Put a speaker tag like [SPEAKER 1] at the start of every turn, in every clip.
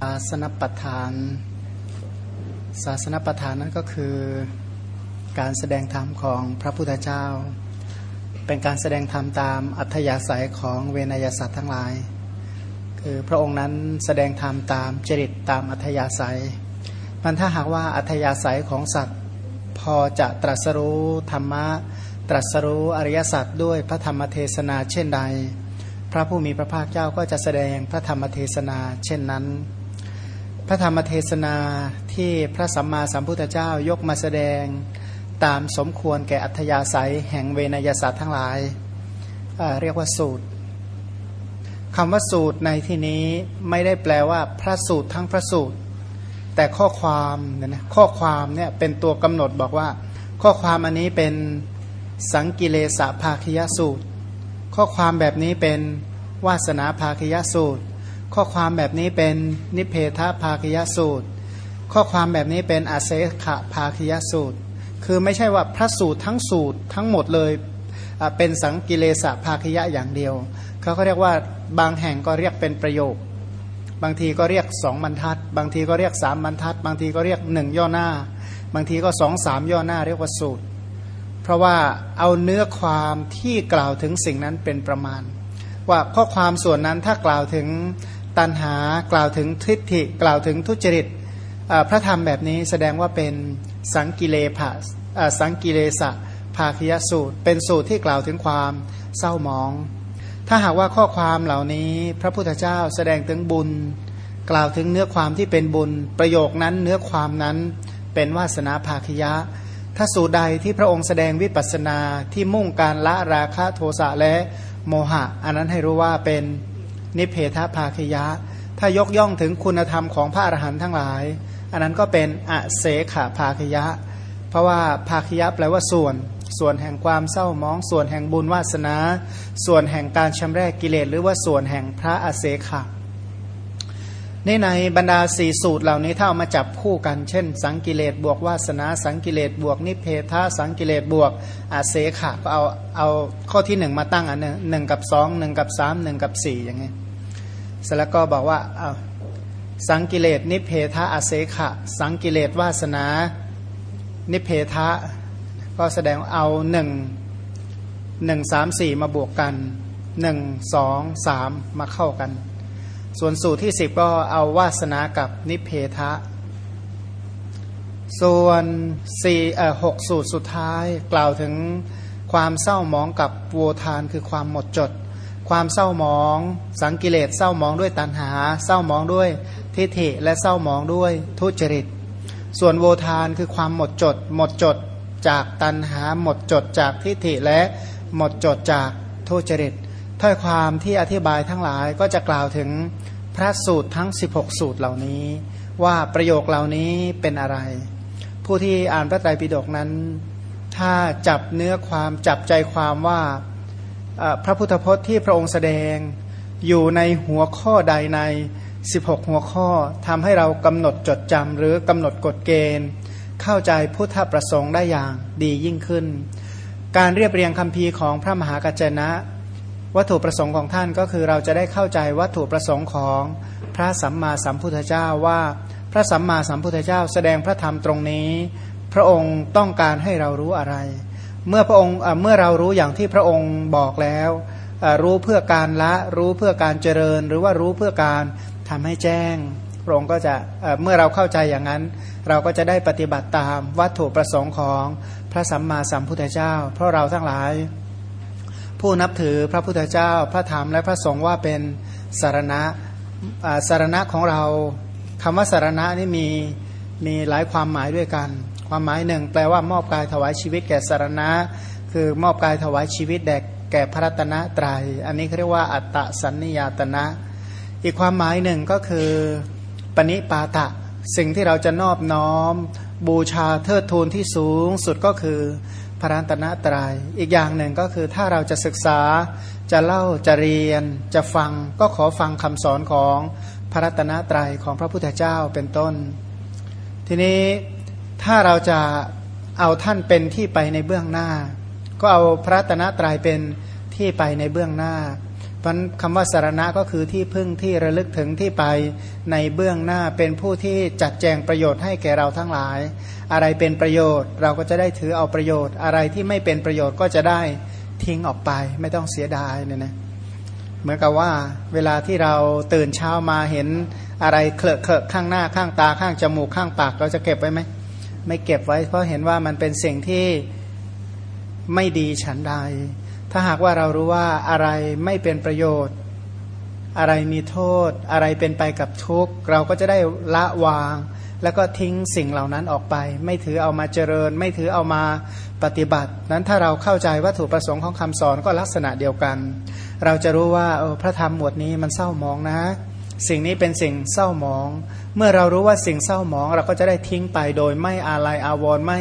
[SPEAKER 1] ศาสนประธาน ศาสนประธานนั้นก็คือการแสดงธรรมของพระพุทธเจ้า เป็นการแสดงธรรมตามอัธยาศัยของเวนยสัตว์ทั้งหลาย คือพระองค์นั้นแสดงธรรมตามจริตตามอัธยาศัย มันถ้าหากว่าอัธยาศัยของสัตว์พอจะตรัสรู้ธรรมะ ตรัสรู้อริยสัจด้วยพระธรรมเทศนาเช่นใด พระผู้มีพระภาคเจ้าก็จะแสดงพระธรรมเทศนาเช่นนั้น พระธรรมเทศนาที่พระสัมมาสัมพุทธเจ้ายกมาแสดงตามสมควรแก่อัธยาศัยแห่งเวนยศาสตร์ทั้งหลายเเรียกว่าสูตรคำว่าสูตรในที่นี้ไม่ได้แปลว่าพระสูตรทั้งพระสูตร แต่ข้อความเนี่ยนะข้อความเนี่ยเป็นตัวกำหนดบอกว่า ข้อความอันนี้เป็นสังกิเลสภาคยสูตร ข้อความแบบนี้เป็นวาสนาภาคยสูตร ข้อความแบบนี้เป็นนิเพทภาคยสูตร ข้อความแบบนี้เป็นอาเซขะภาคยสูตร คือไม่ใช่ว่าพระสูตรทั้งสูตรทั้งหมดเลยเป็นสังกิเลสะภาคยะอย่างเดียว เขาก็เรียกว่าบางแห่งก็เรียกเป็นประโยค บางทีก็เรียกสองบรรทัด บางทีก็เรียกสามบรรทัด บางทีก็เรียกหนึ่งย่อหน้า บางทีก็สองสามย่อหน้าเรียกว่าสูตร เพราะว่าเอาเนื้อความที่กล่าวถึงสิ่งนั้นเป็นประมาณ ว่าข้อความส่วนนั้นถ้ากล่าวถึง ตัณหากล่าวถึงทิฏฐิกล่าวถึงทุจริตพระธรรมแบบนี้แสดงว่าเป็นสังกิเลภะสังกิเลสะภาคยสูตร เป็นสูตรที่กล่าวถึงความเศร้าหมอง ถ้าหากว่าข้อความเหล่านี้พระพุทธเจ้าแสดงถึงบุญ กล่าวถึงเนื้อความที่เป็นบุญ ประโยคนั้นเนื้อความนั้นเป็นวาสนาภาคยะ ถ้าสูตรใดที่พระองค์แสดงวิปัสนาที่มุ่งการละราคะโทสะและโมหะ อันนั้นให้รู้ว่าเป็น นิเพทภาคยะ ถ้ายกย่องถึงคุณธรรมของพระอรหันต์ทั้งหลาย อันนั้นก็เป็นอเสขภาคยะ เพราะว่าภาคยะแปลว่าส่วน ส่วนแห่งความเศร้ามอง ส่วนแห่งบุญวาสนา ส่วนแห่งการชำรกกิเลสหรือว่าส่วนแห่งพระอเสขะนี่ในบรรดาสี่สูตรเหล่านี้ถ้าเอามาจับคู่กัน เช่น สังกิเลสบวกวาสนา สังกิเลสบวกนิเพทาสังกิเลสบวกอาเสขะก็เอาเอาข้อที่หนึ่งมาตั้งอันหนึ่งหนึ่งกับสองหนึ่งกับสามหนึ่งกับสี่อย่างนี้ เสร็จแล้วก็บอกว่าเอาสังกิเลสนิเพทะอาเสขะ สังกิเลสวาสนา นิเพทะ ก็แสดงเอาหนึ่งหนึ่งสามสี่มาบวกกันหนึ่งสองสามมาเข้ากัน ส่วนสูตรที่สิบก็เอาวาสนากับนิเพทะ ส่วนสี่เอ่อหกสูตรสุดท้ายกล่าวถึงความเศร้ามองกับโวทานคือความหมดจด ความเศร้ามอง สังกิเลสเศร้ามองด้วยตัณหา เศร้ามองด้วยทิฏฐิและเศร้ามองด้วยทุจริต ส่วนโวทานคือความหมดจด หมดจดจากตัณหา หมดจดจากทิฏฐิและหมดจดจากทุจริตถ้อยความที่อธิบายทั้งหลายก็จะกล่าวถึงพระสูตรทั้ง 16 สูตรเหล่านี้ ว่าประโยคเหล่านี้เป็นอะไร ผู้ที่อ่านพระไตรปิฎกนั้น ถ้าจับเนื้อความจับใจความว่า พระพุทธพจน์ที่พระองค์แสดงอยู่ในหัวข้อใดใน 16 หัวข้อทำให้เรากำหนดจดจำหรือกำหนดกฎเกณฑ์ เข้าใจพุทธประสงค์ได้อย่างดียิ่งขึ้น การเรียบเรียงคำพีของพระมหากัจจนะ วัตถุประสงค์ของท่านก็คือเราจะได้เข้าใจวัตถุประสงค์ของพระสัมมาสัมพุทธเจ้าว่า พระสัมมาสัมพุทธเจ้าแสดงพระธรรมตรงนี้ พระองค์ต้องการให้เรารู้อะไร เมื่อพระองค์เมื่อเรารู้อย่างที่พระองค์บอกแล้วรู้เพื่อการละรู้เพื่อการเจริญ หรือว่ารู้เพื่อการทำให้แจ้ง พระองค์ก็จะเมื่อเราเข้าใจอย่างนั้น เราก็จะได้ปฏิบัติตามวัตถุประสงค์ของพระสัมมาสัมพุทธเจ้า เพราะเราทั้งหลาย ผู้นับถือพระพุทธเจ้า พระธรรมและพระสงฆ์ว่าเป็นสารณะสารณะของเราคำว่าสารณะนี่มีมีหลายความหมายด้วยกัน ความหมายหนึ่งแปลว่ามอบกายถวายชีวิตแก่สารณะ คือมอบกายถวายชีวิตแด่แก่พระรัตนตรยัย อันนี้เรียกว่าอัตตสันนิยตนะ อีกความหมายหนึ่งก็คือปณิปาตะ สิ่งที่เราจะนอบน้อม บูชาเทิดทูนที่สูงสุดก็คือพระรัตนตรยัย อีกอย่างหนึ่งก็คือถ้าเราจะศึกษาจะเล่าจะเรียน จะฟังก็ขอฟังคำสอนของพระรัตนตรัยของพระพุทธเจ้าเป็นต้น ทีนี้ ถ้าเราจะเอาท่านเป็นที่ไปในเบื้องหน้า ก็เอาพระตนะตรัยเป็นที่ไปในเบื้องหน้าเพันคำว่าสารณะก็คือที่พึ่งที่ระลึกถึงที่ไปในเบื้องหน้าเป็นผู้ที่จัดแจงประโยชน์ให้แก่เราทั้งหลาย อะไรเป็นประโยชน์ เราก็จะได้ถือเอาประโยชน์ อะไรที่ไม่เป็นประโยชน์ก็จะได้ทิ้งออกไป ไม่ต้องเสียดายเนี่ยนะเหมือนกับว่าเวลาที่เราตื่นเช้ามาเห็นอะไรเคลอะเคลอะข้างหน้าข้างตาข้างจมูกข้างปากเราจะเก็บไว้ไหม ไม่เก็บไว้ เพราะเห็นว่ามันเป็นสิ่งที่ไม่ดีฉันใด ถ้าหากว่าเรารู้ว่าอะไรไม่เป็นประโยชน์ อะไรมีโทษ อะไรเป็นไปกับทุกข์ เราก็จะได้ละวาง แล้วก็ทิ้งสิ่งเหล่านั้นออกไป ไม่ถือเอามาเจริญ ไม่ถือเอามาปฏิบัติ นั้นถ้าเราเข้าใจวัตถุประสงค์ของคำสอนก็ลักษณะเดียวกัน เราจะรู้ว่าพระธรรมหมวดนี้มันเศร้ามองนะ สิ่งนี้เป็นสิ่งเศร้าหมอง เมื่อเรารู้ว่าสิ่งเศร้าหมอง เราก็จะได้ทิ้งไปโดยไม่อาลัยอาวรณ์ไม่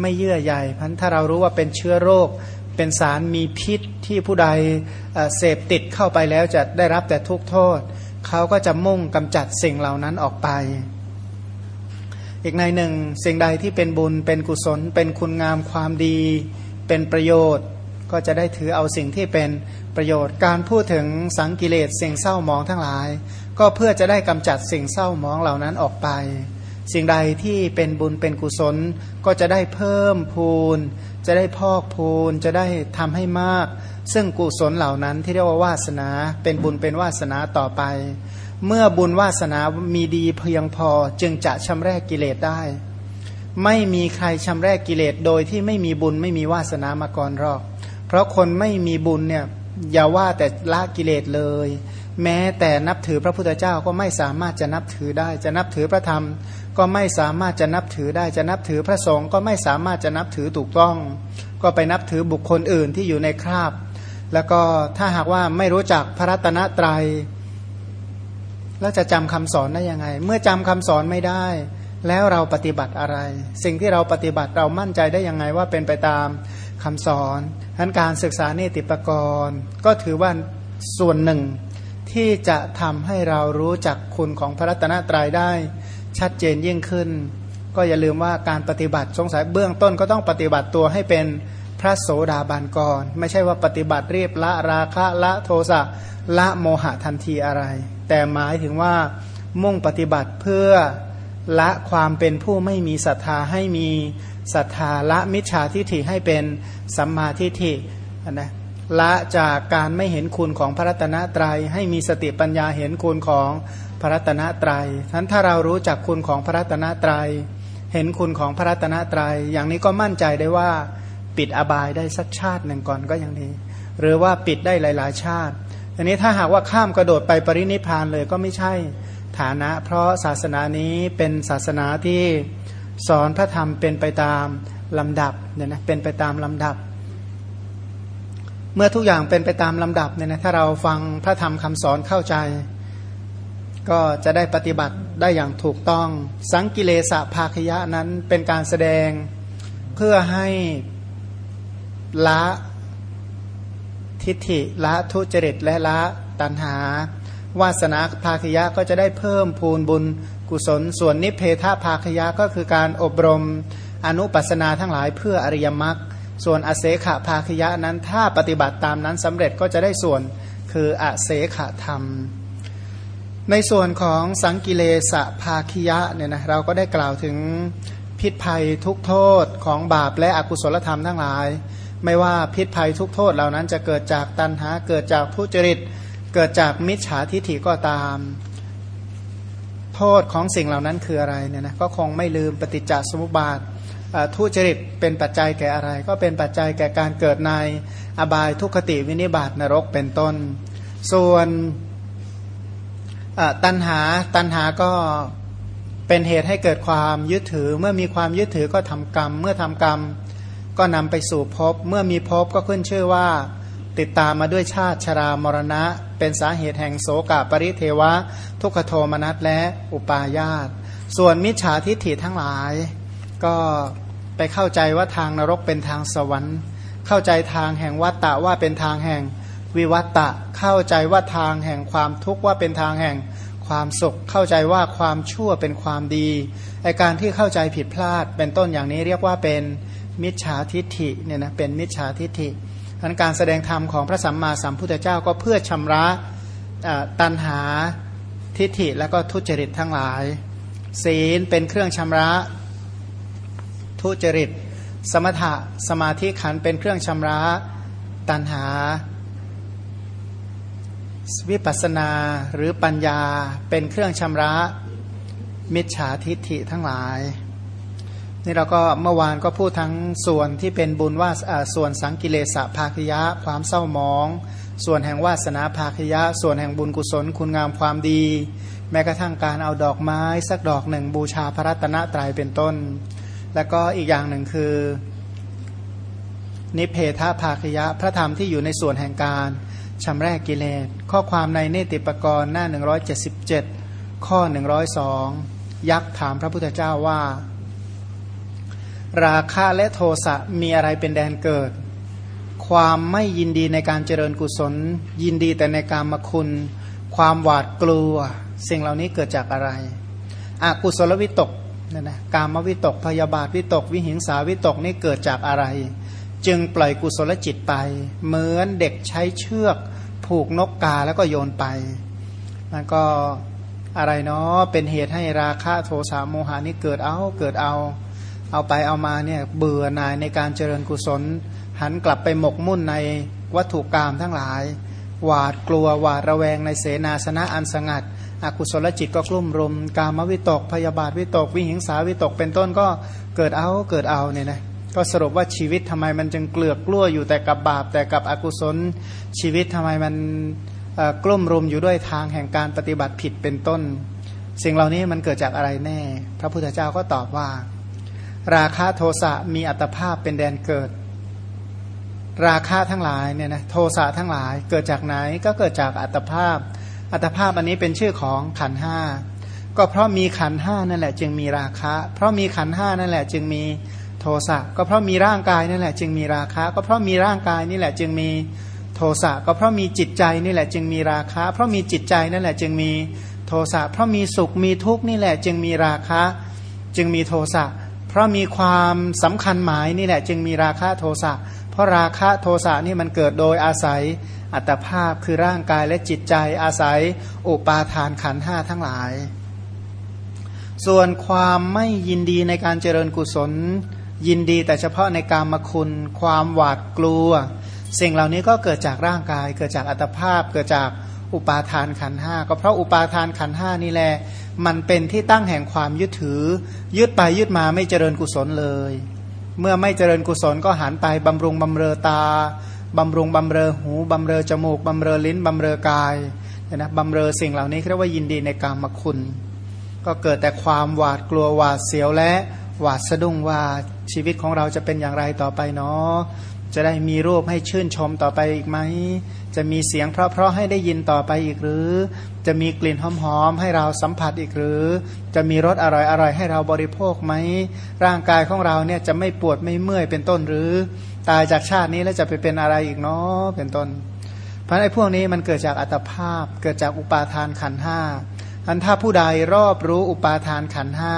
[SPEAKER 1] ไม่เยื่อใยพันถ้าเรารู้ว่าเป็นเชื้อโรค เป็นสารมีพิษที่ผู้ใดเสพติดเข้าไปแล้วจะได้รับแต่ทุกโทษ เขาก็จะมุ่งกำจัดสิ่งเหล่านั้นออกไป อีกในหนึ่ง สิ่งใดที่เป็นบุญเป็นกุศล เป็นคุณงามความดี เป็นประโยชน์ ก็จะได้ถือเอาสิ่งที่เป็นประโยชน์การพูดถึงสังกิเลสสิ่งเศร้ามองทั้งหลาย ก็เพื่อจะได้กำจัดสิ่งเศร้ามองเหล่านั้นออกไป สิ่งใดที่เป็นบุญเป็นกุศลก็จะได้เพิ่มพูน จะได้พอกพูน จะได้ทำให้มาก ซึ่งกุศลเหล่านั้นที่เรียกว่าวาสนา เป็นบุญเป็นวาสนาต่อไป เมื่อบุญวาสนามีดีเพียงพอจึงจะชำระกกิเลสได้ ไม่มีใครชำระกกิเลสโดยที่ไม่มีบุญไม่มีวาสนามาก่อนหรอก เพราะคนไม่มีบุญเนี่ยอย่าว่าแต่ละกิเลสเลย แม้แต่นับถือพระพุทธเจ้าก็ไม่สามารถจะนับถือได้ จะนับถือพระธรรม ก็ไม่สามารถจะนับถือได้ จะนับถือพระสงฆ์ก็ไม่สามารถจะนับถือถูกต้อง ก็ไปนับถือบุคคลอื่นที่อยู่ในคราบ แล้วก็ถ้าหากว่าไม่รู้จักพระรัตนตรยัยแล้วจะจำคำสอนได้ยังไง เมื่อจำคำสอนไม่ได้ แล้วเราปฏิบัติอะไร สิ่งที่เราปฏิบัติเรามั่นใจได้ยังไงว่าเป็นไปตามคำสอนทั้นการศึกษาเนติปกรณ์ก็ถือว่าส่วนหนึ่ง ที่จะทำให้เรารู้จักคุณของพระรัตนตรัยได้ ชัดเจนยิ่งขึ้น ก็อย่าลืมว่าการปฏิบัติสงสัยเบื้องต้นก็ต้องปฏิบัติตัวให้เป็นพระโสดาบันก่อน ไม่ใช่ว่าปฏิบัติเรียบละราคะละโทสะละโมหะทันทีอะไร แต่หมายถึงว่ามุ่งปฏิบัติเพื่อละความเป็นผู้ไม่มีศรัทธาให้มีศรัทธาละมิจฉาทิฏฐิให้เป็นสัมมาทิฏฐินะ ละจากการไม่เห็นคุณของพระรัตนตรยัย ให้มีสติปัญญาเห็นคุณของพระรัตนตรยัยทั้นถ้าเรารู้จักคุณของพระรัตนตรยัย เห็นคุณของพระรัตนตรยัย อย่างนี้ก็มั่นใจได้ว่าปิดอบายได้สักชาติหนึ่งก่อนก็ยังดี หรือว่าปิดได้หลาย ๆ ชาติอันนี้ถ้าหากว่าข้ามกระโดดไปปรินิพานเลยก็ไม่ใช่ฐานะ เพราะศาสนานี้เป็นศาสนาที่สอนพระธรรมเป็นไปตามลำดับเนี่ยนะเป็นไปตามลำดับ เมื่อทุกอย่างเป็นไปตามลำดับเนี่ยนะถ้าเราฟังพระธรรมคำสอนเข้าใจ ก็จะได้ปฏิบัติได้อย่างถูกต้อง สังกิเลสภาคยะนั้นเป็นการแสดงเพื่อให้ละทิฏฐิละทุจริตและละตัณหา วาสนาภาคยะก็จะได้เพิ่มพูนบุญกุศล ส่วนนิเพทภาคยะก็คือการอบรมอนุปัสนาทั้งหลายเพื่ออริยมรรค ส่วนอเสขภาคยะนั้นถ้าปฏิบัติตามนั้นสำเร็จก็จะได้ส่วนคืออเสขธรรม ในส่วนของสังกิเลสภาคิยะเนี่ยนะเราก็ได้กล่าวถึงพิษภัยทุกโทษของบาปและอกุศลธรรมทั้งหลาย ไม่ว่าพิษภัยทุกโทษเหล่านั้นจะเกิดจากตัณหาเกิดจากทุจริต เกิดจากมิจฉาทิฐิก็ตาม โทษของสิ่งเหล่านั้นคืออะไรเนี่ยนะก็คงไม่ลืมปฏิจจสมุปบาท ทุจริตเป็นปัจจัยแก่อะไร ก็เป็นปัจจัยแก่การเกิดในอบายทุกขติวินิบาตนรกเป็นต้น ส่วนตัณหาตัณหาก็เป็นเหตุให้เกิดความยึดถือ เมื่อมีความยึดถือก็ทำกรรม เมื่อทำกรรมก็นำไปสู่ภพเมื่อมีภพก็ขึ้นชื่อว่าติดตามมาด้วยชาติชรามรณะ เป็นสาเหตุแห่งโสกปริเทวะ ทุกขโทมนัสและอุปาญาตส่วนมิจฉาทิฏฐิทั้งหลาย ก็ไปเข้าใจว่าทางนรกเป็นทางสวรรค์ เข้าใจทางแห่งวัตตะว่าเป็นทางแห่งวิวัตตะ เข้าใจว่าทางแห่งความทุกข์ว่าเป็นทางแห่งความสุข เข้าใจว่าความชั่วเป็นความดีไอการที่เข้าใจผิดพลาดเป็นต้นอย่างนี้เรียกว่าเป็นมิจฉาทิฏฐิเนี่ยนะเป็นมิจฉาทิฏฐิทันการแสดงธรรมของพระสัมมาสัมพุทธเจ้าก็เพื่อชำระตัณหาทิฏฐิและก็ทุจริตทั้งหลาย ศีลเป็นเครื่องชำระ ทุจริต สมถะสมาธิขันเป็นเครื่องชำระตัณหา วิปัสนาหรือปัญญาเป็นเครื่องชำระมิจฉาทิฏฐิทั้งหลายนี่เราก็เมื่อวานก็พูดทั้งส่วนที่เป็นบุญว่าส่วนสังกิเลสะภาคยะ ความเศร้ามอง ส่วนแห่งวาสนาภาคยะ ส่วนแห่งบุญกุศลคุณงามความดี แม้กระทั่งการเอาดอกไม้ สักดอกหนึ่งบูชาพระรัตนตรัยเป็นต้น แล้วก็อีกอย่างหนึ่งคือ นิเพทภาคยะ พระธรรมที่อยู่ในส่วนแห่งการชำระกิเลส ข้อความในเนติปกรณ์หน้า 177 ข้อ 102 ยักษ์ถามพระพุทธเจ้าว่า ราคะและโทสะมีอะไรเป็นแดนเกิด ความไม่ยินดีในการเจริญกุศล ยินดีแต่ในการมคุณ ความหวาดกลัว สิ่งเหล่านี้เกิดจากอะไรอกุศลวิตก นี่นะกามวิตกพยาบาทวิตก วิหิงสาวิตกนี่เกิดจากอะไร จึงปล่อยกุศลจิตไป เหมือนเด็กใช้เชือก ผูกนกกาแล้วก็โยนไปมันก็อะไรเนาะเป็นเหตุให้ราคะโทสะโมหานี่เกิดเอาเกิดเอาเอาไปเอามาเนี่ยเบื่อหน่ายในการเจริญกุศล หันกลับไปหมกมุ่นในวัตถุกรรมทั้งหลาย หวาดกลัวหวาดระแวงในเสนาสนะอันสงัด อกุศลจิตก็กลุ่มรุม กามวิตก พยาบาทวิตก วิหิงสาวิตก เป็นต้นก็เกิดเอาเกิดเอาเนี่ยนะก็สรุปว่าชีวิตทำไมมันจึงเกลือกกลั้วอยู่แต่กับบาป แต่กับอกุศลชีวิตทำไมมันกลุ่มรุมอยู่ด้วยทางแห่งการปฏิบัติผิดเป็นต้น สิ่งเหล่านี้มันเกิดจากอะไรแน่ พระพุทธเจ้าก็ตอบว่า ราคะโทสะมีอัตภาพเป็นแดนเกิด ราคะทั้งหลายเนี่ยนะโทสะทั้งหลายเกิดจากไหนก็เกิดจากอัตภาพ อัตภาพอันนี้เป็นชื่อของขันห้าก็เพราะมีขันห้านั่นแหละจึงมีราคะ เพราะมีขันห้านั่นแหละจึงมีโทสะก็เพราะมีร่างกายนั่นแหละจึงมีราคะ ก็เพราะมีร่างกายนี่แหละจึงมีโทสะก็เพราะมีจิตใจนี่แหละจึงมีราคะ เพราะมีจิตใจนั่นแหละจึงมีโทสะเพราะมีสุขมีทุกข์นี่แหละจึงมีราคะ จึงมีโทสะ เพราะมีความสำคัญหมายนี่แหละจึงมีราคะโทสะเพราะราคะโทสะนี่มันเกิดโดยอาศัยอัตภาพคือร่างกายและจิตใจอาศัยอุปาทานขันห้าทั้งหลาย ส่วนความไม่ยินดีในการเจริญกุศล ยินดีแต่เฉพาะในการมคุณ ความหวาดกลัว สิ่งเหล่านี้ก็เกิดจากร่างกาย เกิดจากอัตภาพเกิดจาก อุปาทานขันห้าก็เพราะอุปาทานขันห้านี่แหละมันเป็นที่ตั้งแห่งความยึดถือ ยึดไปยึดมาไม่เจริญกุศลเลย เมื่อไม่เจริญกุศลก็หันไปบำรุงบำเรอตาบำรุงบำเรอหูบำเรอจมูกบำเรอลิ้นบำเรอกายนะบำเรอสิ่งเหล่านี้เรียกว่ายินดีในกามคุณ ก็เกิดแต่ความหวาดกลัวหวาดเสียวและหวาดสะดุ้งว่าชีวิตของเราจะเป็นอย่างไรต่อไปเนาะ จะได้มีรูปให้ชื่นชมต่อไปอีกไหม จะมีเสียงเพราะๆให้ได้ยินต่อไปอีกหรือ จะมีกลิ่นหอมๆให้เราสัมผัสอีกหรือ จะมีรสอร่อยๆให้เราบริโภคไหม ร่างกายของเราเนี่ยจะไม่ปวดไม่เมื่อยเป็นต้นหรือ ตายจากชาตินี้แล้วจะไปเป็นอะไรอีกเนาะเป็นต้น เพราะไอ้พวกนี้มันเกิดจากอัตภาพ เกิดจากอุปาทานขันห้าอันถ้าผู้ใดรอบรู้อุปาทานขันห้า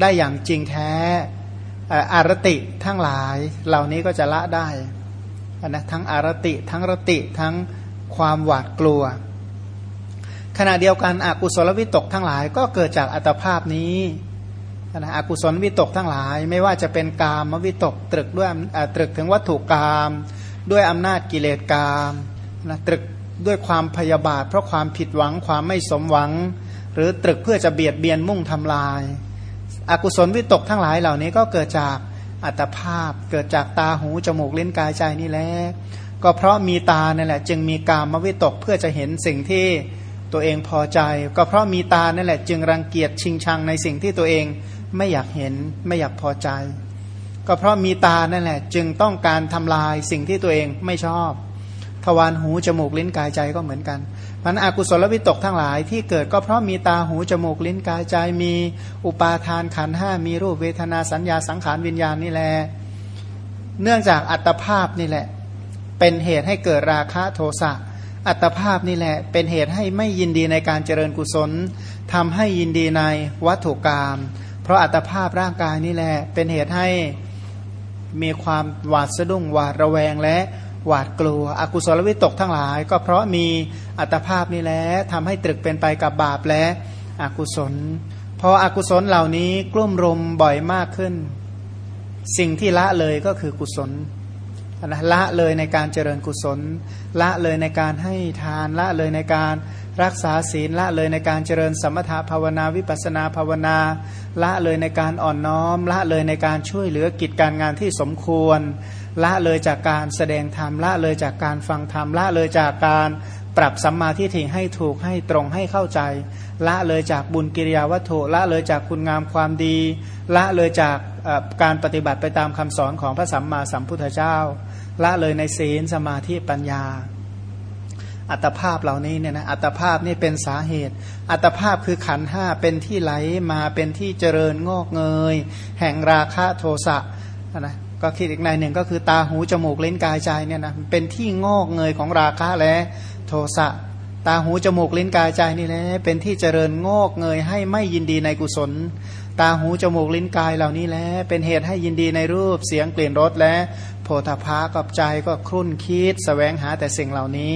[SPEAKER 1] ได้อย่างจริงแท้ อารติทั้งหลาย เหล่านี้ก็จะละได้นะทั้งอารติทั้งรติทั้งความหวาดกลัว ขณะเดียวกันอกุศลวิตกทั้งหลาย ก็เกิดจากอัตภาพนี้นะอกุศลวิตกทั้งหลาย ไม่ว่าจะเป็นกามวิตกตรึกด้วยตรึกถึงวัตถุกรรมด้วยอำนาจกิเลสกรรมนะตรึกด้วยความพยาบาท เพราะความผิดหวังความไม่สมหวัง หรือตรึกเพื่อจะเบียดเบียนมุ่งทำลาย อกุศลวิตกทั้งหลายเหล่านี้ก็เกิดจากอัตภาพ เกิดจากตาหูจมูกเลิ้นกายใจนี่แหละก็เพราะมีตาเนั่นแหละ จึงมีกามวิตกเพื่อจะเห็นสิ่งที่ตัวเองพอใจ ก็เพราะมีตาเนั่นแหละ จึงรังเกียจชิงชังในสิ่งที่ตัวเองไม่อยากเห็นไม่อยากพอใจ ก็เพราะมีตานั่นแหละ จึงต้องการทำลายสิ่งที่ตัวเองไม่ชอบ ทวารหูจมูกลิ้นกายใจก็เหมือนกัน มันอกุศลวิตกทั้งหลายที่เกิดก็เพราะมีตาหูจมูกลิ้นกายใจมีอุปาทานขันห้ามีรูปเวทนาสัญญาสังขารวิญญาณนี่แหละเนื่องจากอัตภาพนี่แหละ เป็นเหตุให้เกิดราคะโทสะอัตภาพนี่แหละ เป็นเหตุให้ไม่ยินดีในการเจริญกุศลทำให้ยินดีในวัตถุกรรมเพราะอัตภาพร่างกายนี่แหละ เป็นเหตุให้มีความหวาดสะดุ้งหวาดระแวงและ หวาดกลัว อกุศลวิตกทั้งหลาย ก็เพราะมีอัตภาพนี่แหละทำให้ตรึกเป็นไปกับบาปและอกุศล พออกุศลเหล่านี้กลุ่มรุมบ่อยมากขึ้น สิ่งที่ละเลยก็คือกุศลนะละเลยในการเจริญกุศล ละเลยในการให้ทานละเลยในการรักษาศีลละเลยในการเจริญสมถะภาวนาวิปัสนาภาวนา ละเลยในการอ่อนน้อม ละเลยในการช่วยเหลือกิจการงานที่สมควร ละเลยจากการแสดงธรรมละเลยจากการฟังธรรมละเลยจากการปรับสัมมาทิฏฐิให้ถูกให้ตรงให้เข้าใจ ละเลยจากบุญกิริยาวัตถุละเลยจากคุณงามความดี ละเลยจากการปฏิบัติไปตามคำสอนของพระสัมมาสัมพุทธเจ้า ละเลยในศีลสมาธิปัญญา อัตภาพเหล่านี้เนี่ยนะอัตภาพนี่เป็นสาเหตุ อัตภาพคือขันห้าเป็นที่ไหลมาเป็นที่เจริญงอกเงย แห่งราคะโทสะนะ ก็คิดอีกในหนึ่งก็คือตาหูจมูกเล่นกายใจเนี่ยนะเป็นที่งอกเงยของราคะและโทสะตาหูจมูกเลิ้นกายใจนี่แหละเป็นที่เจริญงอกเงยให้ไม่ยินดีในกุศล ตาหูจมูกลิ้นกายเหล่านี้แหละเป็นเหตุให้ยินดีในรูปเสียงกลิ่นรสและโพธาภากับใจก็ครุ่นคิดสแสวงหาแต่สิ่งเหล่านี้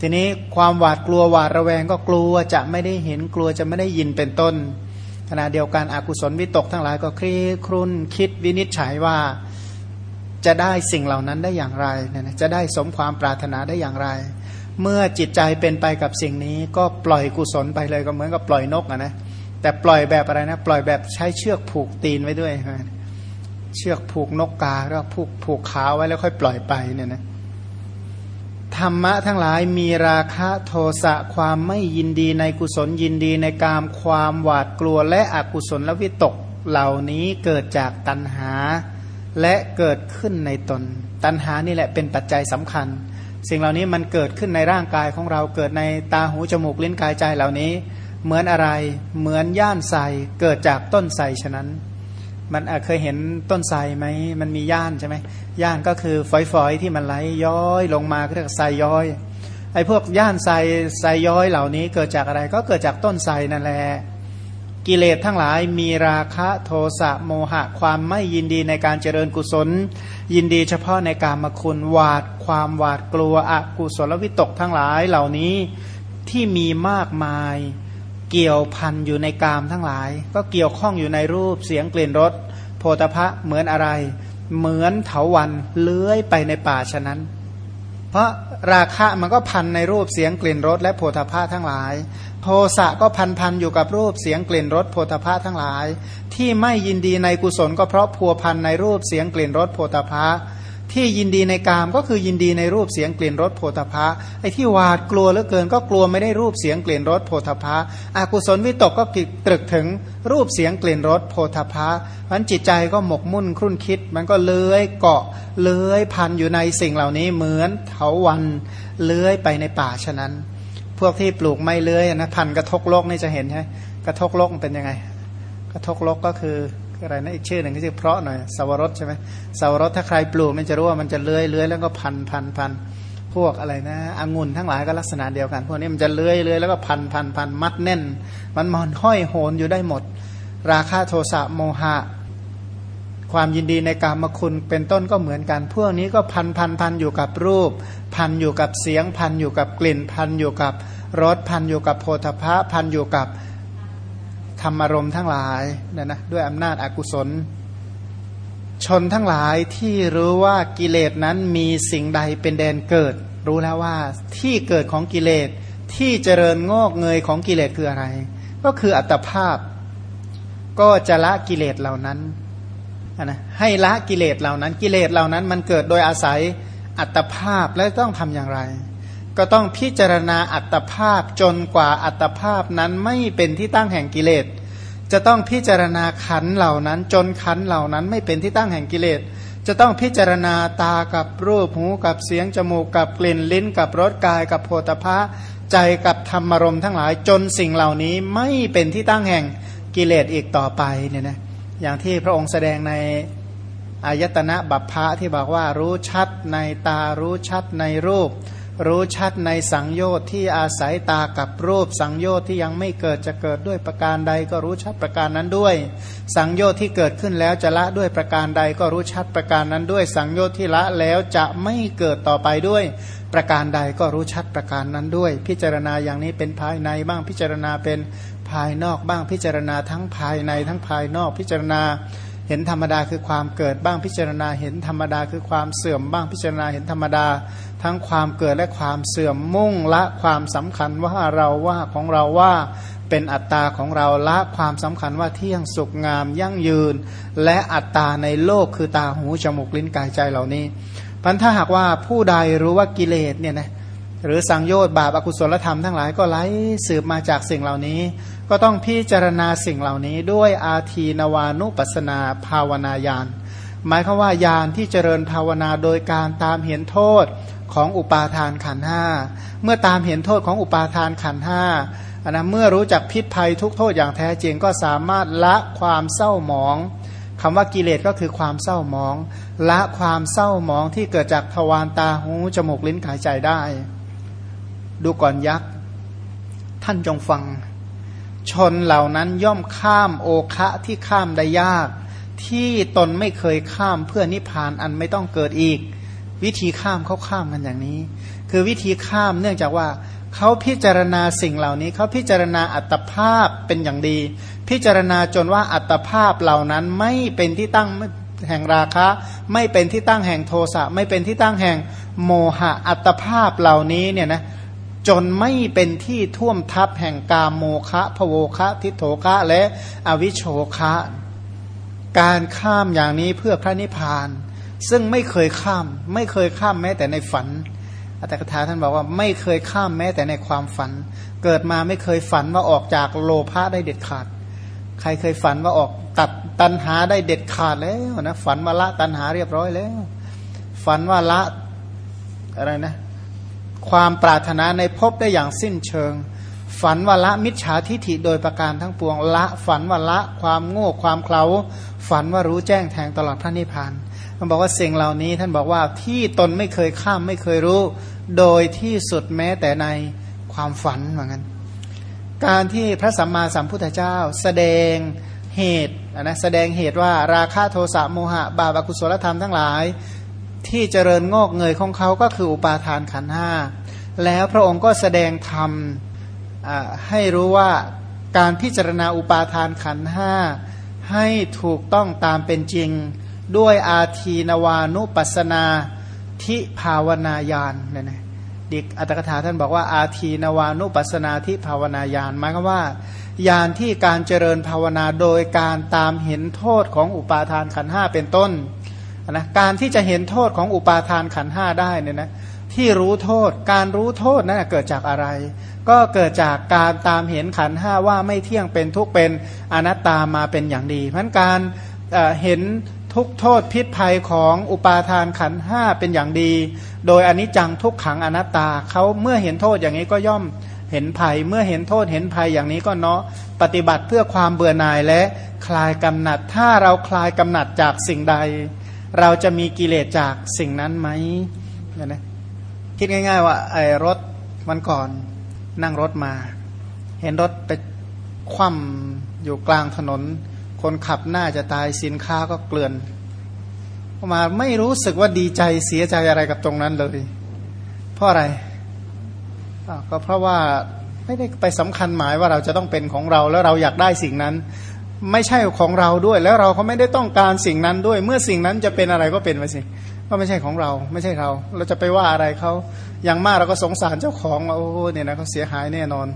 [SPEAKER 1] ทีนี้ความหวาดกลัวหวาดระแวงก็กลัวจะไม่ได้เห็นกลัวจะไม่ได้ยินเป็นต้นขณะเดียวกันอกุศลวิตกทั้งหลายก็คลี่ครุ่นคิดวินิจฉัยว่า จะได้สิ่งเหล่านั้นได้อย่างไรเนี่ยจะได้สมความปรารถนาได้อย่างไร เมื่อจิตใจเป็นไปกับสิ่งนี้ก็ปล่อยกุศลไปเลยก็เหมือนกับปล่อยนกอะนะแต่ปล่อยแบบอะไรนะ ปล่อยแบบใช้เชือกผูกตีนไว้ด้วยเชือกผูกนกกาแล้วผูกผูกขาไว้แล้วค่อยปล่อยไปเนี่ยนะธรรมะทั้งหลายมีราคะโทสะความไม่ยินดีในกุศลยินดีในกามความหวาดกลัวและอกุศลและวิตกเหล่านี้เกิดจากตัณหา และเกิดขึ้นในตน ตัณหานี่แหละเป็นปัจจัยสำคัญ สิ่งเหล่านี้มันเกิดขึ้นในร่างกายของเราเกิดในตาหูจมูกลิ้นกายใจเหล่านี้ เหมือนอะไรเหมือนย่านไทรเกิดจากต้นไทรฉะนั้น มันเคยเห็นต้นไทรไหมมันมีย่านใช่ไหมย่านก็คือฝอยๆที่มันไหลย้อยลงมาเรียกไทรย้อยไอ้พวกย่านไทรไทรย้อยเหล่านี้เกิดจากอะไรก็เกิดจากต้นไทรนั่นแหละ กิเลสทั้งหลายมีราคะโทสะโมหะ ความไม่ยินดีในการเจริญกุศล ยินดีเฉพาะในการมคุณหวาด ความหวาดกลัวอกุศลวิตกทั้งหลายเหล่านี้ที่มีมากมายเกี่ยวพันอยู่ในกามทั้งหลาย ก็เกี่ยวข้องอยู่ในรูปเสียงกลิ่นรสโพธพะเหมือนอะไร เหมือนเถาวันเลื้อยไปในป่าฉะนั้น เพราะราคะมันก็พันในรูปเสียงกลิ่นรสและโพธาภาทั้งหลาย โทสะก็พันพันอยู่กับรูปเสียงกลิ่นรสโพธาภาทั้งหลาย ที่ไม่ยินดีในกุศลก็เพราะพัวพันในรูปเสียงกลิ่นรสโพธาภาที่ยินดีในกามก็คือยินดีในรูปเสียงกลิ่นรสโพธพะไอ้ที่หวาดกลัวเหลือเกิน ก็กลัวไม่ได้รูปเสียงกลิ่นรสโพธพะอากุศลวิตกก็ตรึกถึงรูปเสียงกลิ่นรสโพธพะมันจิตใจก็หมกมุ่นครุ่นคิด มันก็เลื้อยเกาะเลื้อยพันอยู่ในสิ่งเหล่านี้เหมือนเถาวันเลื้อยไปในป่าฉะนั้น พวกที่ปลูกไม่เลื้อยนะพันกระทกโลกนี่จะเห็นใช่กระทกโลกเป็นยังไง กระทกโลกก็คืออะไรนะอีกชื่อหนึ่งที่ชื่อเพราะหน่อยสวรสใช่ไหมสวรสถ้าใครปลูกมันจะรู้ว่ามันจะเลื้อยเลื้อยแล้วก็พันพันพันพวกอะไรนะองุ่นทั้งหลายก็ลักษณะเดียวกัน พวกนี้มันจะเลื้อยเลื้อยแล้วก็พันพันพันมัดแน่น มันมันห้อยโหนอยู่ได้หมด ราคาโทสะโมหะ ความยินดีในการมคุณเป็นต้นก็เหมือนกัน พวกนี้ก็พันพันพันอยู่กับรูป พันอยู่กับเสียง พันอยู่กับกลิ่น พันอยู่กับรสพันอยู่กับโพธพะพันอยู่กับธรรมารมทั้งหลายเนี่ยนะด้วยอำนาจอากุศล ชนทั้งหลายที่รู้ว่ากิเลสนั้นมีสิ่งใดเป็นแดนเกิด รู้แล้วว่าที่เกิดของกิเลสที่เจริญงอกเงยของกิเลสคืออะไร ก็คืออัตภาพ ก็จะละกิเลสเหล่านั้น นะให้ละกิเลสเหล่านั้น กิเลสเหล่านั้นมันเกิดโดยอาศัยอัตภาพและต้องทำอย่างไร ก็ต้องพิจารณาอัตภาพจนกว่าอัตภาพนั้นไม่เป็นที่ตั้งแห่งกิเลส จะต้องพิจารณาขันเหล่านั้น จนขันเหล่านั้นไม่เป็นที่ตั้งแห่งกิเลส จะต้องพิจารณาตากับรูปหูกับเสียงจมูกกับกลิ่นลิ้น กับรสกายกับโพธพะใจกับธรรมารมทั้งหลายจนสิ่งเหล่านี้ไม่เป็นที่ตั้งแห่งกิเลสอีกต่อไปเนี่ยนะ อย่างที่พระองค์แสดงในอายตนะบัพพะที่บอกว่ารู้ชัดในตารู้ชัดในรูป รู้ชัดในสังโยชน์ที่อาศัยตากับรูป สังโยชน์ที่ยังไม่เกิดจะเกิดด้วยประการใดก็รู้ชัดประการนั้นด้วย สังโยชน์ที่เกิดขึ้นแล้วจะละด้วยประการใดก็รู้ชัดประการนั้นด้วย สังโยชน์ที่ละแล้วจะไม่เกิดต่อไปด้วย ประการใดก็รู้ชัดประการนั้นด้วย พิจารณาอย่างนี้เป็นภายในบ้างพิจารณาเป็นภายนอกบ้างพิจารณาทั้งภายในทั้งภายนอกพิจารณา เห็นธรรมดาคือความเกิดบ้างพิจารณา เห็นธรรมดาคือความเสื่อมบ้างพิจารณาเห็นธรรมดา ทั้งความเกิดและความเสื่อมมุ่งละความสำคัญว่าเราว่าของเราว่าเป็นอัตตาของเราละความสำคัญว่าเที่ยงสุขงามยั่งยืน และอัตตาในโลกคือตาหูจมูกลิ้นกายใจเหล่านี้พันถ้าหากว่าผู้ใดรู้ว่ากิเลสเนี่ยนะ หรือสังโยชน์บาปอกุศลธรรมทั้งหลายก็ไหลสืบมาจากสิ่งเหล่านี้ ก็ต้องพิจารณาสิ่งเหล่านี้ด้วยอาทีนวานุปัสนาภาวนายานหมายคือว่ายานที่เจริญภาวนาโดยการตามเห็นโทษของอุปาทานขันห้าเมื่อตามเห็นโทษของอุปาทานขันห้าอันนะเมื่อรู้จักพิษภัยทุกโทษอย่างแท้จริงก็สามารถละความเศร้าหมองคำว่ากิเลสก็คือความเศร้าหมอง ละความเศร้าหมองที่เกิดจากทวารตาหูจมูกลิ้นกายใจได้ ดูก่อนยักษ์ ท่านจงฟัง ชนเหล่านั้นย่อมข้ามโอคะที่ข้ามได้ยาก ที่ตนไม่เคยข้ามเพื่อนิพพานอันไม่ต้องเกิดอีก วิธีข้ามเขาข้ามกันอย่างนี้ คือวิธีข้ามเนื่องจากว่าเขาพิจารณาสิ่งเหล่านี้เขาพิจารณาอัตภาพเป็นอย่างดี พิจารณาจนว่าอัตภาพเหล่านั้นไม่เป็นที่ตั้งแห่งราคะ ไม่เป็นที่ตั้งแห่งโทสะไม่เป็นที่ตั้งแห่งโมหะอัตภาพเหล่านี้เนี่ยนะ จนไม่เป็นที่ท่วมทับแห่งกามโมคะพโวคะ ทิโถคะและอวิโชคะ การข้ามอย่างนี้เพื่อพระนิพพาน ซึ่งไม่เคยข้าม ไม่เคยข้ามแม้แต่ในฝันอัตถกถาท่านบอกว่าไม่เคยข้ามแม้แต่ในความฝัน เกิดมาไม่เคยฝันว่าออกจากโลภะได้เด็ดขาด ใครเคยฝันว่าออกตัดตันหาได้เด็ดขาดแล้วนะฝันว่าละตันหาเรียบร้อยแล้ว ฝันว่าละอะไรนะ ความปรารถนาในภพได้อย่างสิ้นเชิง ฝันว่าละมิจฉาทิฐิโดยประการทั้งปวงละฝันว่าละความโง่ความเคลาฝันว่ารู้แจ้งแทงตลอดพระนิพพานมันบอกว่าสิ่งเหล่านี้ท่านบอกว่าที่ตนไม่เคยข้ามไม่เคยรู้ โดยที่สุดแม้แต่ในความฝันเหมือนกันการที่พระสัมมาสัมพุทธเจ้าแสดงเหตุนะแสดงเหตุว่าราคะโทสะโมหะ บาปอกุศลธรรมทั้งหลาย ที่เจริญงอกเงยของเขาก็คืออุปาทานขันห้าแล้วพระองค์ก็แสดงธรรมให้รู้ว่าการพิจารณาอุปาทานขันห้าให้ถูกต้องตามเป็นจริง ด้วยอาทีนวานุปัสนาทิภาวนายานเนี่ยนะดิกอัตถกถาท่านบอกว่าอาทีนวานุปัสนาทิภาวนายานหมายความว่ายานที่การเจริญภาวนาโดยการตามเห็นโทษของอุปาทานขันห้าเป็นต้น นะการที่จะเห็นโทษของอุปาทานขันห้าได้เนี่ยนะที่รู้โทษการรู้โทษนั้นเกิดจากอะไร ก็เกิดจากการตามเห็นขันห้าว่าไม่เที่ยงเป็นทุกเป็นอนัตตามาเป็นอย่างดีเพราะการเห็นทุกโทษพิษภัยของอุปาทานขันห้าเป็นอย่างดี โดยอนิจจังทุกขังอนัตตาเขาเมื่อเห็นโทษอย่างนี้ก็ย่อมเห็นภัยเมื่อเห็นโทษเห็นภัยอย่างนี้ก็เนาะปฏิบัติเพื่อความเบื่อหน่ายและคลายกำหนัดถ้าเราคลายกำหนัดจากสิ่งใด เราจะมีกิเลสจากสิ่งนั้นไหมเนี่ยนะคิดง่าย ๆ ว่าไอ้รถวันก่อนนั่งรถมา เห็นรถไปคว่ำอยู่กลางถนน คนขับน่าจะตายสินค้าก็เกลื่อนมาไม่รู้สึกว่าดีใจเสียใจอะไรกับตรงนั้นเลย เพราะอะไรก็เพราะว่าไม่ได้ไปสำคัญหมายว่าเราจะต้องเป็นของเราแล้วเราอยากได้สิ่งนั้น ไม่ใช่ของเราด้วย แล้วเราก็ไม่ได้ต้องการสิ่งนั้นด้วย เมื่อสิ่งนั้นจะเป็นอะไรก็เป็นไปสิก็ไม่ใช่ของเรา ไม่ใช่เรา เราจะไปว่าอะไรเขาอย่างมากเราก็สงสารเจ้าของโอ้เนี่ยนะเขาเสียหายแน่นอน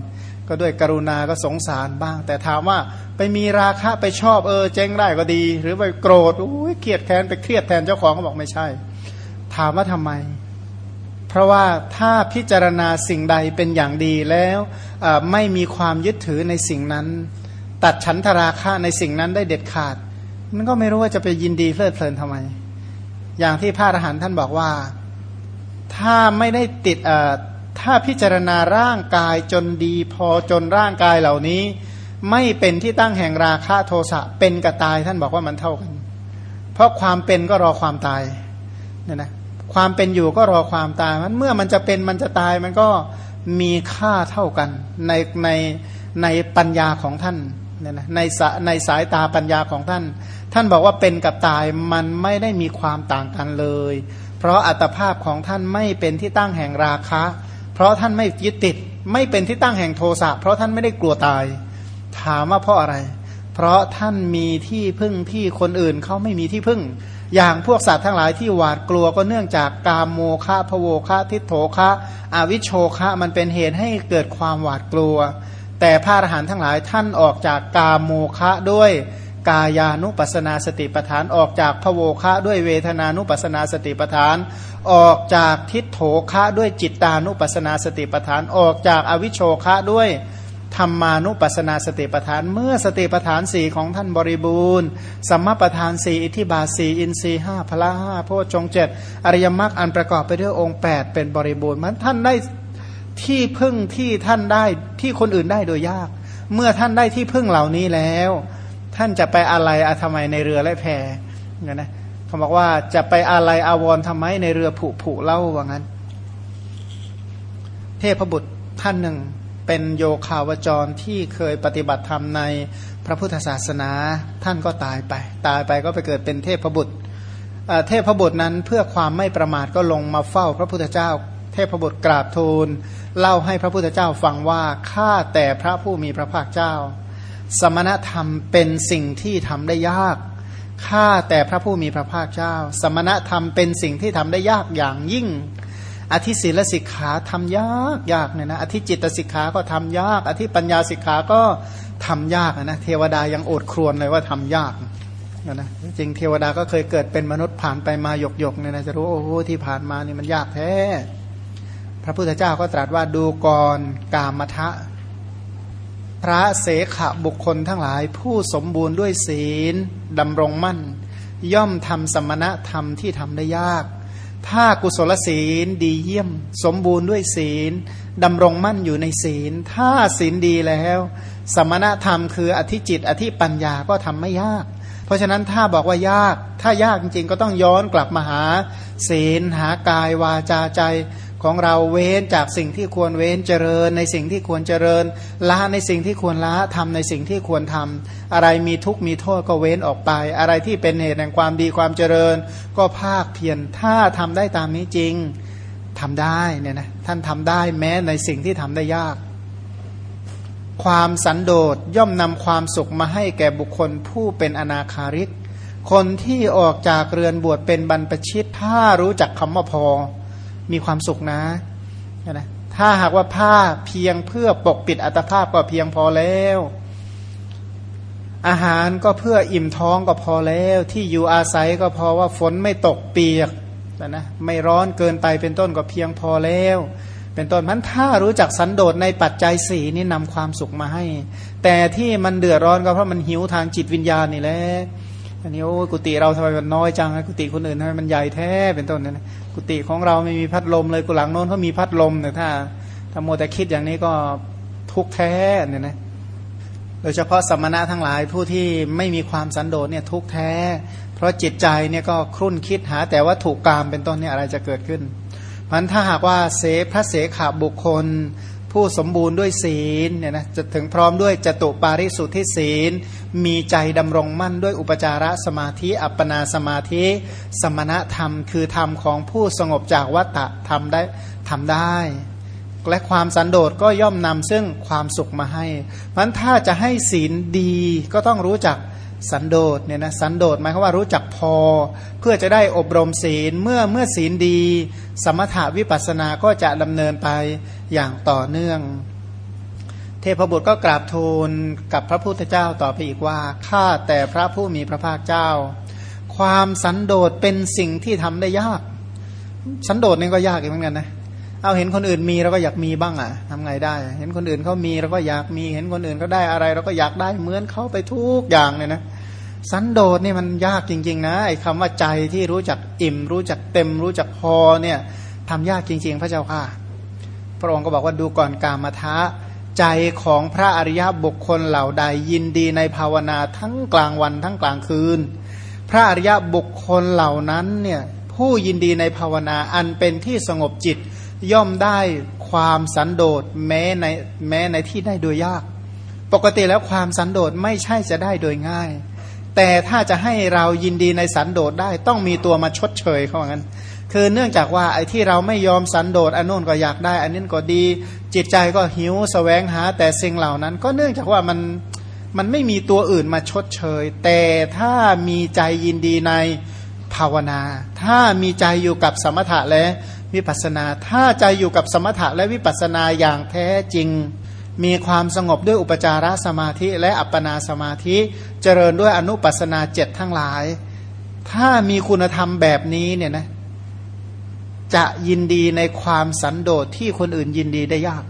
[SPEAKER 1] ก็ด้วยกรุณาก็สงสารบ้าง แต่ถามว่าไปมีราคะไปชอบเออเจ๊งได้ก็ดี หรือไปโกรธโอ้ยเครียดแค้นไปเครียดแทนเจ้าของก็บอกไม่ใช่ ถามว่าทำไม เพราะว่าถ้าพิจารณาสิ่งใดเป็นอย่างดีแล้วไม่มีความยึดถือในสิ่งนั้น ตัดฉันทราคะในสิ่งนั้นได้เด็ดขาด มันก็ไม่รู้ว่าจะไปยินดีเพลิดเพลินทำไม อย่างที่พระอรหันต์ท่านบอกว่า ถ้าไม่ได้ติดถ้าพิจารณาร่างกายจนดีพอจนร่างกายเหล่านี้ ไม่เป็นที่ตั้งแห่งราคะโทสะเป็นกับตายท่านบอกว่ามันเท่ากัน เพราะความเป็นก็รอความตายเนี่ยนะความเป็นอยู่ก็รอความตายมันเมื่อมันจะเป็นมันจะตายมันก็มีค่าเท่ากันในในในปัญญาของท่าน เนี่ยนะในในสายตาปัญญาของท่าน ท่านบอกว่าเป็นกับตายมันไม่ได้มีความต่างกันเลย เพราะอัตภาพของท่านไม่เป็นที่ตั้งแห่งราคะ เพราะท่านไม่ยึดติด ไม่เป็นที่ตั้งแห่งโทสะเพราะท่านไม่ได้กลัวตาย ถามว่าเพราะอะไร เพราะท่านมีที่พึ่งที่คนอื่นเขาไม่มีที่พึ่ง อย่างพวกสัตว์ทั้งหลายที่หวาดกลัวก็เนื่องจากกามโมคะพโวคะทิโถคะอวิชโชคะมันเป็นเหตุให้เกิดความหวาดกลัว แต่พระอรหันต์ทั้งหลายท่านออกจากกามโมคะด้วยกายานุปัสนาสติปทานออกจากพโวคะด้วยเวทนานุปัสนาสติปทาน ออกจากทิฏโถคะด้วยจิตตานุปัสนาสติปทาน ออกจากอวิชโชคะด้วยธรรมานุปัสนาสติปทาน เมื่อสติปทานสี่ของท่านบริบูรณ์สัมมาปทานสี่อิทิบาสีอินทรีห้าพละห้าโพชฌงเจ็ดอริยมรรคอันประกอบไปด้วยองค์ 8 เป็นบริบูรณ์มันท่านได้ ที่พึ่งที่ท่านได้ที่คนอื่นได้โดยยาก เมื่อท่านได้ที่พึ่งเหล่านี้แล้ว ท่านจะไปอะไรอาทำไมในเรือและแพเนี่ยนะเขาบอกว่าจะไปอะไรอาวรทำไมในเรือผุผุเล่าว่างั้น เทพบุตรท่านหนึ่งเป็นโยคาวจรที่เคยปฏิบัติธรรมในพระพุทธศาสนาท่านก็ตายไป ตายไปก็ไปเกิดเป็นเทพบุตรเทพบุตรนั้นเพื่อความไม่ประมาทก็ลงมาเฝ้าพระพุทธเจ้า เทพบุตรกราบทูล เล่าให้พระพุทธเจ้าฟังว่าข้าแต่พระผู้มีพระภาคเจ้า สมณธรรมเป็นสิ่งที่ทำได้ยากข้าแต่พระผู้มีพระภาคเจ้า สมณธรรมเป็นสิ่งที่ทำได้ยากอย่างยิ่ง อธิศีลสิกขาทำยากยากเนี่ยนะอธิจิตสิกขาก็ทำยาก อธิปัญญาสิกขาก็ทำยากนะเทวดายังโอดครวนเลยว่าทำยากนะจริงเทวดาก็เคยเกิดเป็นมนุษย์ผ่านไปมาหยกหยกเนี่ยนะจะรู้โอ้โหที่ผ่านมานี่มันยากแท้ พระพุทธเจ้าก็ตรัสว่าดูก่อนกามทะ พระเสขบุคคลทั้งหลายผู้สมบูรณ์ด้วยศีลดำรงมั่น ย่อมทำสมณธรรมที่ทำได้ยาก ถ้ากุศลศีลดีเยี่ยม สมบูรณ์ด้วยศีลดำรงมั่นอยู่ในศีล ถ้าศีลดีแล้ว สมณธรรมคืออธิจิต อธิปัญญาก็ทำไม่ยาก เพราะฉะนั้นถ้าบอกว่ายาก ถ้ายากจริงๆ ก็ต้องย้อนกลับมาหาศีลหากายวาจาใจ ของเราเว้นจากสิ่งที่ควรเว้นเจริญ ในสิ่งที่ควรเจริญละในสิ่งที่ควรละทำในสิ่งที่ควรทำอะไรมีทุกข์มีโทษก็เว้นออกไป อะไรที่เป็นเหตุแห่งความดีความเจริญ ก็ภาคเพียรถ้าทำได้ตามนี้จริงทำได้เนี่ยนะท่านทำได้แม้ในสิ่งที่ทำได้ยาก ความสันโดษย่อมนำความสุขมาให้แก่บุคคลผู้เป็นอนาคาริก คนที่ออกจากเรือนบวชเป็นบรรพชิตถ้ารู้จักคำว่าพอ มีความสุขนะนะถ้าหากว่าผ้าเพียงเพื่อปกปิดอัตภาพก็เพียงพอแล้ว อาหารก็เพื่ออิ่มท้องก็พอแล้ว ที่อยู่อาศัยก็พอว่าฝนไม่ตกเปียกนะไม่ร้อนเกินไปเป็นต้นก็เพียงพอแล้ว เป็นต้นมันถ้ารู้จักสันโดษในปัจจัยสี่นี่นำความสุขมาให้ แต่ที่มันเดือดร้อนก็เพราะมันหิวทางจิตวิญญาณนี่แหละอันนี้โอ้กุฏิเราทำไมมันน้อยจังกุฏิคนอื่นทำไมมันใหญ่แท้เป็นต้นนะ กุฏิของเราไม่มีพัดลมเลยกุหลังโน้นเขามีพัดลมแต่ถ้าถ้าโมแต่คิดอย่างนี้ก็ทุกแท้เนี่ยนะโดยเฉพาะสมณะทั้งหลายผู้ที่ไม่มีความสันโดษเนี่ยทุกแท้ เพราะจิตใจเนี่ยก็ครุ่นคิดหาแต่ว่าถูกกามเป็นต้นเนี่ยอะไรจะเกิดขึ้นมันถ้าหากว่าเสพระเสขาบุคคล ผู้สมบูรณ์ด้วยศีลเนี่ยนะจะถึงพร้อมด้วยจตุปาริสุทธิศีล มีใจดำรงมั่นด้วยอุปจารสมาธิอัปปนาสมาธิ สมณธรรม คือธรรมของผู้สงบจากวัตตะทำได้ทำได้ และความสันโดษก็ย่อมนำซึ่งความสุขมาให้มันถ้าจะให้ศีลดีก็ต้องรู้จัก สันโดษเนี่ยนะสันโดษหมายความว่ารู้จักพอ เพื่อจะได้อบรมศีลเมื่อเมื่อศีลดี สมถาวิปัสสนาก็จะดำเนินไปอย่างต่อเนื่อง เทพบุตรก็กราบทูลกับพระพุทธเจ้าต่อไปอีกว่าข้าแต่พระผู้มีพระภาคเจ้า ความสันโดษเป็นสิ่งที่ทำได้ยาก สันโดษนี่ก็ยากเหมือนกันนะ เอาเห็นคนอื่นมีเราก็อยากมีบ้างอะทำไงได้ เห็นคนอื่นเขามีเราก็อยากมี เห็นคนอื่นเขาได้อะไรเราก็อยากได้เหมือนเขาไปทุกอย่างเลยนะสันโดษนี่มันยากจริง ๆ นะไอ้คำว่าใจที่รู้จักอิ่ม รู้จักเต็ม รู้จักพอเนี่ยทำยากจริง ๆ พระเจ้าค่ะ พระองค์ก็บอกว่าดูก่อนกามทะใจของพระอริยบุคคลเหล่าใดยินดีในภาวนาทั้งกลางวันทั้งกลางคืน พระอริยบุคคลเหล่านั้นเนี่ยผู้ยินดีในภาวนาอันเป็นที่สงบจิต ย่อมได้ความสันโดษแม้ในแม้ในที่ได้โดยยาก ปกติแล้วความสันโดษไม่ใช่จะได้โดยง่าย แต่ถ้าจะให้เรายินดีในสันโดษได้ต้องมีตัวมาชดเชยเขาว่างั้น คือเนื่องจากว่าไอ้ที่เราไม่ยอมสันโดษอันโน้นก็อยากได้ อันนี้ก็ดี จิตใจก็หิวสแสวงหา แต่สิ่งเหล่านั้น ก็เนื่องจากว่ามันมันไม่มีตัวอื่นมาชดเชย แต่ถ้ามีใจยินดีในภาวนา ถ้ามีใจอยู่กับสมถะและ วิปัสนา ถ้าใจอยู่กับสมถะและวิปัสสนาอย่างแท้จริง มีความสงบด้วยอุปจารสมาธิและอัปปนาสมาธิเจริญด้วยอนุปัสนาเจ็ดทั้งหลาย ถ้ามีคุณธรรมแบบนี้เนี่ยนะจะยินดีในความสันโดษที่คนอื่นยินดีได้ยาก